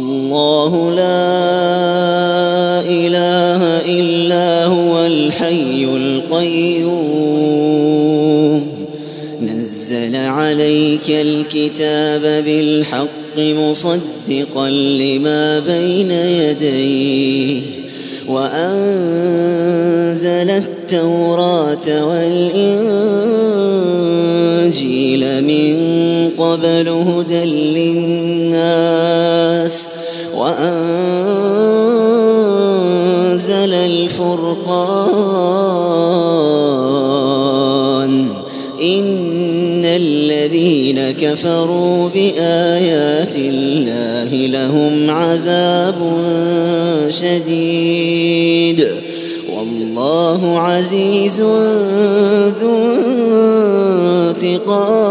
الله لا إله إلا هو الحي القيوم. نزل عليك الكتاب بالحق مصدقا لما بين يديه. وأنزل التوراة والإنجيل من قبل هدى للناس. وأنزل الفرقان. إن الذين كفروا بآيات الله لهم عذاب شديد. والله عزيز ذو انتقام.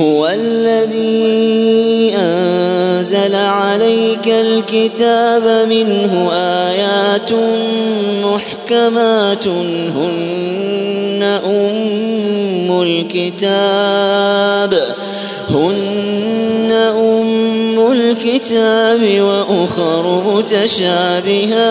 هو الذي أنزل عليك الكتاب منه آيات محكمات هن أم الكتاب هن أم الكتاب وأخر متشابهات.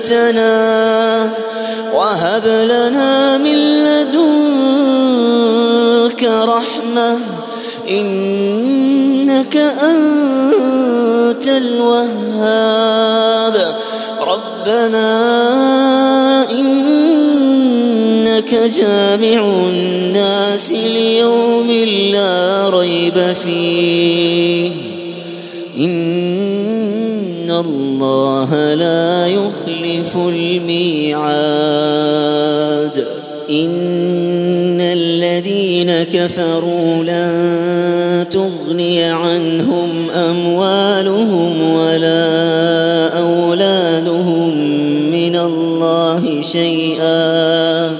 هديتنا وهب لنا من لدنك رحمة إنك أنت الوهاب ربنا إنك جامع الناس ليوم لا ريب فيه الله لا يخلف الميعاد. إن الذين كفروا لن تغني عنهم أموالهم ولا أولادهم من الله شيئا.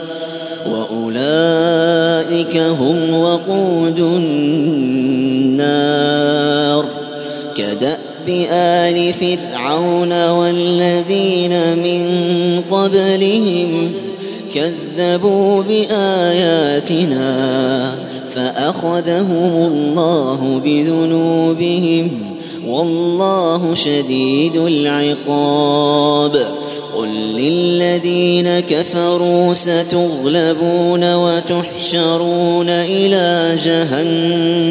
وأولئك هم وقود النار. كدأب داب آل فرعون والذين من قبلهم كذبوا بآياتنا فأخذهم الله بذنوبهم والله شديد العقاب. قل للذين كفروا ستغلبون وتحشرون إلى جهنم.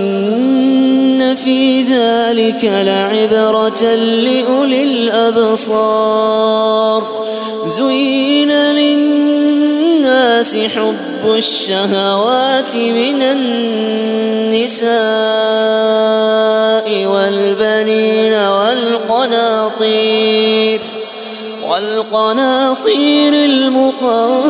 في ذلك لعبرة لأولي الأبصار زين للناس حب الشهوات من النساء والبنين والقناطير والقناطير المقنطرة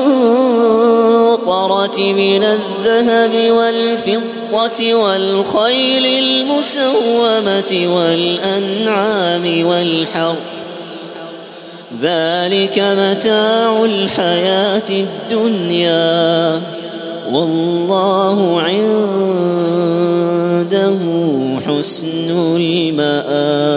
من الذهب والفضة والخيل المسومة والأنعام والحرث. ذلك متاع الحياة الدنيا. والله عنده حسن المآب.